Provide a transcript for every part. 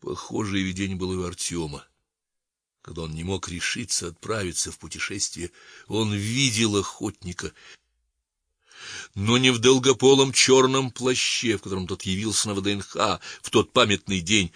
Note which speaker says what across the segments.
Speaker 1: Похожее видение было у Артема. Когда он не мог решиться отправиться в путешествие, он видел охотника, но не в долгополом черном плаще, в котором тот явился на ВДНХ в тот памятный день,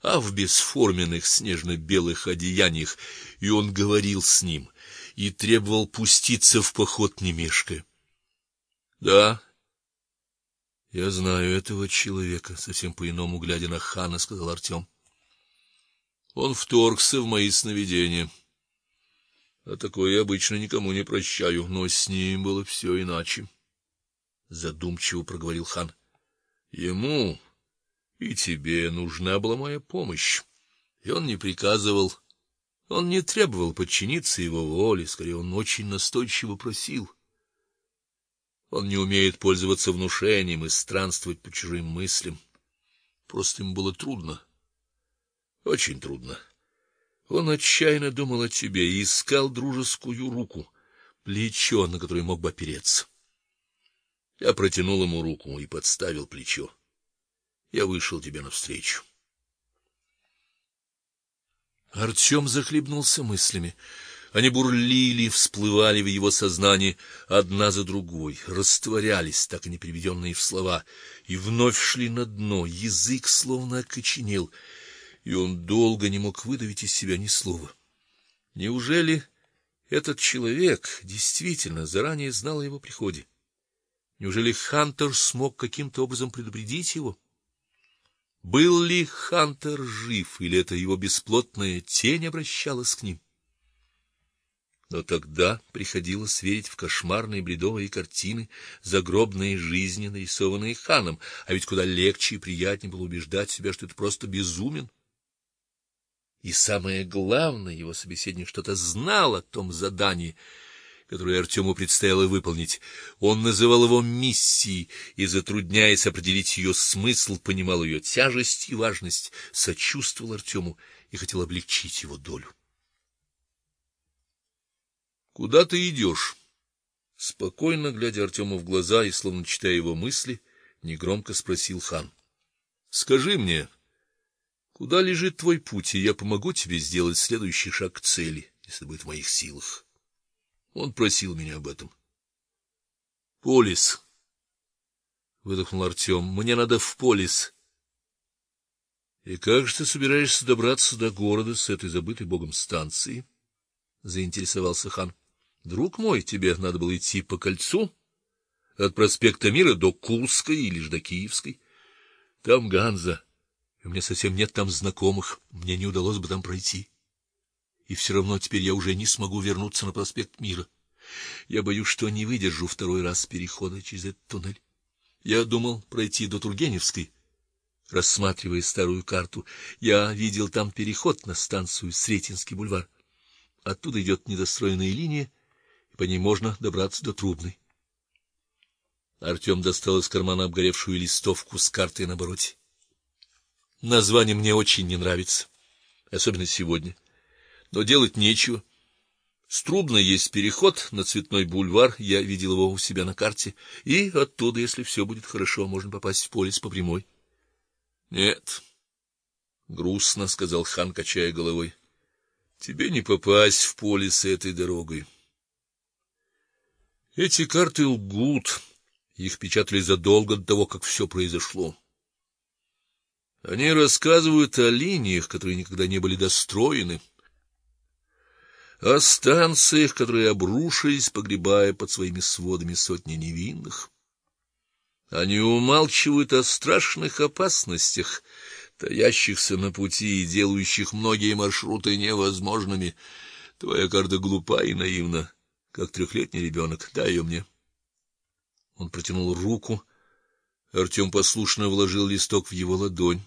Speaker 1: а в бесформенных снежно-белых одеяниях, и он говорил с ним и требовал пуститься в поход не мешкая. Да. Я знаю этого человека, совсем по-иному глядя на хана, сказал Артем. Он вторгся в мои сновидения. А такое я обычно никому не прощаю, но с ним было все иначе, задумчиво проговорил хан. Ему и тебе нужна была моя помощь. И он не приказывал, он не требовал подчиниться его воле, скорее он очень настойчиво просил. Он не умеет пользоваться внушением и странствовать по чужим мыслям. Просто ему было трудно. Очень трудно. Он отчаянно думал о тебе и искал дружескую руку, плечо, на которое мог бы опереться. Я протянул ему руку и подставил плечо. Я вышел тебе навстречу. Артем захлебнулся мыслями. Они бурлили, всплывали в его сознании одна за другой, растворялись, так и не приведенные в слова, и вновь шли на дно. Язык словно окоченел, и он долго не мог выдавить из себя ни слова. Неужели этот человек действительно заранее знал о его приходе? Неужели Хантер смог каким-то образом предупредить его? Был ли Хантер жив, или это его бесплотная тень обращалась к ним? Но тогда приходилось верить в кошмарные бредовые картины загробной жизни, нарисованные ханом, а ведь куда легче и приятнее было убеждать себя, что это просто безумен. И самое главное, его собеседник что-то знал о том задании, которую Артему предстояло выполнить. Он называл его миссией и, затрудняясь определить ее смысл, понимал ее тяжесть и важность, сочувствовал Артему и хотел облегчить его долю. Куда ты идешь?» Спокойно глядя Артему в глаза и словно читая его мысли, негромко спросил хан: "Скажи мне, куда лежит твой путь, и я помогу тебе сделать следующий шаг к цели, если будет в моих силах?" Он просил меня об этом. Полис. Выдохнул Артем. Мне надо в Полис. И как же ты собираешься добраться до города с этой забытой богом станции? заинтересовался хан. Друг мой, тебе надо было идти по кольцу от проспекта Мира до Курской или же до Киевской. Там Ганза. У меня совсем нет там знакомых, мне не удалось бы там пройти и все равно теперь я уже не смогу вернуться на проспект Мира. Я боюсь, что не выдержу второй раз перехода через этот туннель. Я думал пройти до Тургеневской, рассматривая старую карту. Я видел там переход на станцию Сретенский бульвар. Оттуда идет недостроенная линия, по ней можно добраться до Трубной. Артем достал из кармана обгоревшую листовку с картой на обороте. Название мне очень не нравится, особенно сегодня но делать нечего. С Трубной есть переход на Цветной бульвар, я видел его у себя на карте, и оттуда, если все будет хорошо, можно попасть в полис по прямой. Нет. грустно сказал хан, качая головой. Тебе не попасть в полис этой дорогой. Эти карты лгут. Их печатали задолго до того, как все произошло. Они рассказывают о линиях, которые никогда не были достроены о станциях, которые обрушились, погребая под своими сводами сотни невинных. Они умалчивают о страшных опасностях, таящихся на пути и делающих многие маршруты невозможными. Твоя карта глупа и наивна, как трехлетний ребенок. Дай ее мне. Он протянул руку. Артем послушно вложил листок в его ладонь.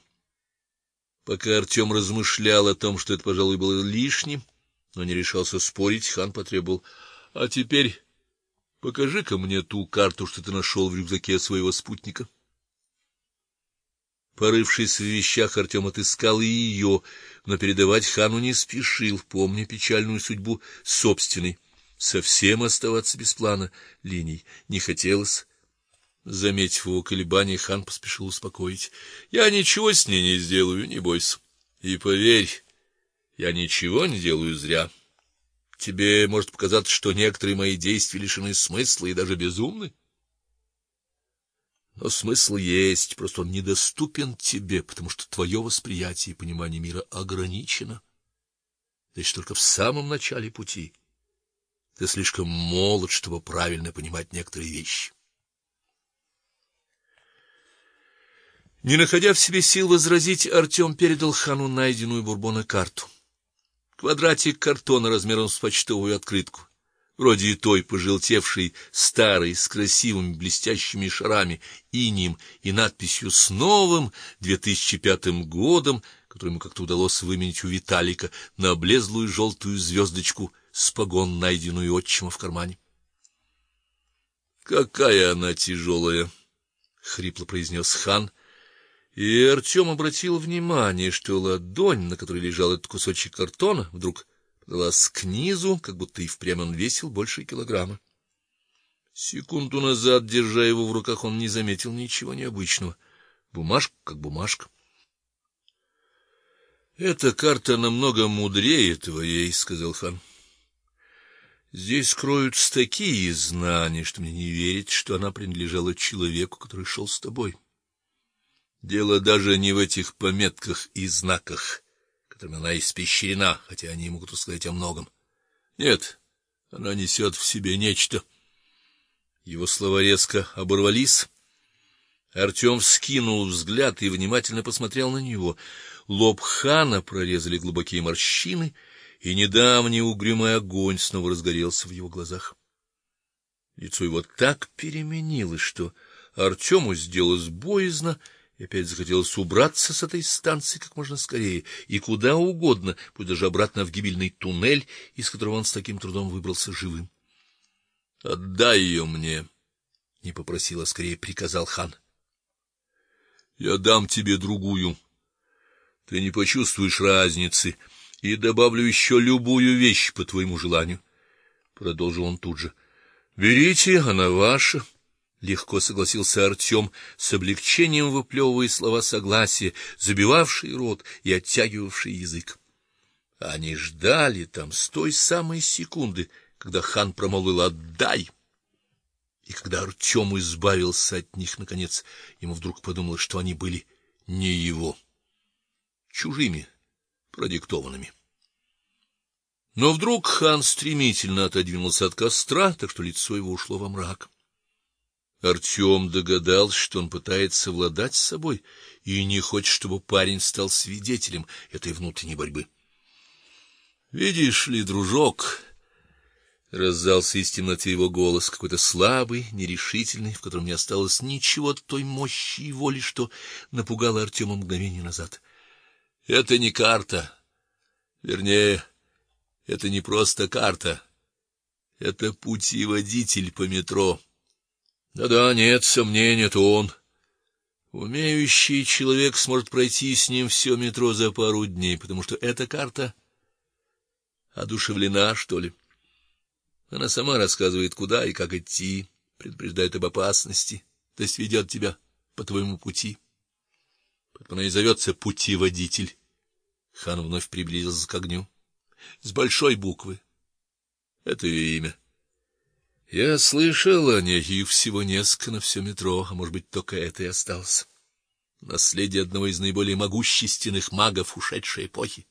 Speaker 1: Пока Артем размышлял о том, что это, пожалуй, было лишним, но не решался спорить, хан потребовал: "А теперь покажи-ка мне ту карту, что ты нашел в рюкзаке своего спутника". Порывшись в вещах, Артем отыскал и ее, но передавать хану не спешил, помня печальную судьбу собственной. Совсем оставаться без плана линий не хотелось. Заметив его колебания, хан поспешил успокоить: "Я ничего с ней не сделаю, не бойся. И поверь, я ничего не делаю зря. Тебе может показаться, что некоторые мои действия лишены смысла и даже безумны. Но смысл есть, просто он недоступен тебе, потому что твое восприятие и понимание мира ограничено. Еще только в самом начале пути. Ты слишком молод, чтобы правильно понимать некоторые вещи. Не находя в себе сил возразить, Артем передал хану найденную Бурбона карту. Квадратик картона размером с почтовую открытку, вроде и той пожелтевшей старой с красивыми блестящими шарами, инеем и надписью с новым 2005 годом, который ему как-то удалось выменить у Виталика на облезлую желтую звездочку с погон, найденную отчима в кармане. Какая она тяжелая! — хрипло произнес хан и Артем обратил внимание, что ладонь, на которой лежал этот кусочек картона, вдруг подалась к низу, как будто и впрямь он весил больше килограмма. Секунду назад, держа его в руках, он не заметил ничего необычного. Бумажка как бумажка. Эта карта намного мудрее твоей, сказал хан. Здесь кроются такие знания, что мне не верить, что она принадлежала человеку, который шел с тобой. Дело даже не в этих пометках и знаках, которыми она испещрена, хотя они могут сказать о многом. Нет, она несет в себе нечто. Его слова резко оборвались. Артем вскинул взгляд и внимательно посмотрел на него. Лоб хана прорезали глубокие морщины, и недавний угрюмый огонь снова разгорелся в его глазах. Лицо его так переменилось, что Артему сделалось боязно и опять захотелось убраться с этой станции как можно скорее и куда угодно, пусть даже обратно в гибельный туннель, из которого он с таким трудом выбрался живым. Отдай ее мне, не попросил, а скорее приказал хан. Я дам тебе другую. Ты не почувствуешь разницы, и добавлю еще любую вещь по твоему желанию, продолжил он тут же. Берите, она ваша легко согласился Артем, с облегчением выплевывая слова согласия, забивавшие рот и оттягивавшие язык. Они ждали там с той самой секунды, когда хан промолвил: "Отдай". И когда Артем избавился от них наконец, ему вдруг подумалось, что они были не его, чужими, продиктованными. Но вдруг хан стремительно отодвинулся от костра, так что лицо его ушло во мрак. Артем догадался, что он пытается владать собой и не хочет, чтобы парень стал свидетелем этой внутренней борьбы. Видишь ли, дружок, раздался из темноты его голос, какой-то слабый, нерешительный, в котором не осталось ничего от той мощи и воли, что напугало Артема мгновение назад. Это не карта. Вернее, это не просто карта. Это путеводитель по метро. Да-да, нет сомнений, это он. Умеющий человек сможет пройти с ним все метро за пару дней, потому что эта карта одушевлена, что ли. Она сама рассказывает, куда и как идти, предупреждает об опасности, то есть ведет тебя по твоему пути. Поэтому она и зовется путеводитель. Хан вновь приблизился к огню. С большой буквы. Это ее имя. Я слышал о ней, их всего несколько на все метро, а может быть, только это и осталось. Наследие одного из наиболее могущественных магов ушедшей эпохи.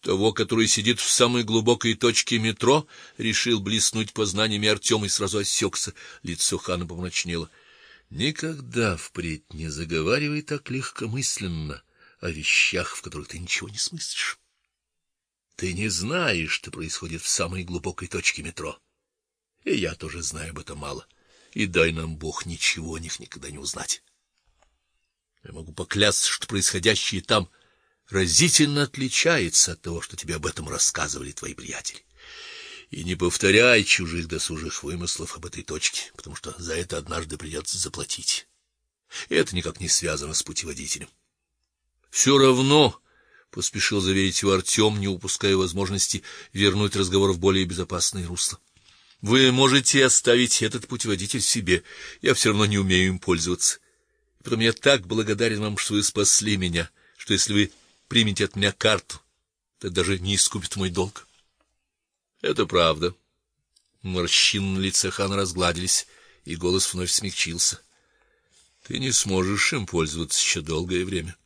Speaker 1: Того, который сидит в самой глубокой точке метро, решил блеснуть познаниями Артем и сразу осекся. Лицо хана помрачнело. Никогда впредь не заговаривай так легкомысленно о вещах, в которых ты ничего не смыслишь. Ты не знаешь, что происходит в самой глубокой точке метро. И я тоже знаю об этом мало. И дай нам Бог ничего о них никогда не узнать. Я могу поклясться, что происходящее там разительно отличается от того, что тебе об этом рассказывали твои приятели. И не повторяй чужих досужих вымыслов об этой точке, потому что за это однажды придется заплатить. И это никак не связано с путеводителем. Все равно поспешил заверить его Артем, не упуская возможности вернуть разговор в более безопасное русло. Вы можете оставить этот путеводитель себе. Я все равно не умею им пользоваться. И потом я так благодарен вам, что вы спасли меня, что если вы примете от меня карту, то даже не искупит мой долг. Это правда. Морщины на лице хана разгладились, и голос вновь смягчился. Ты не сможешь им пользоваться еще долгое время.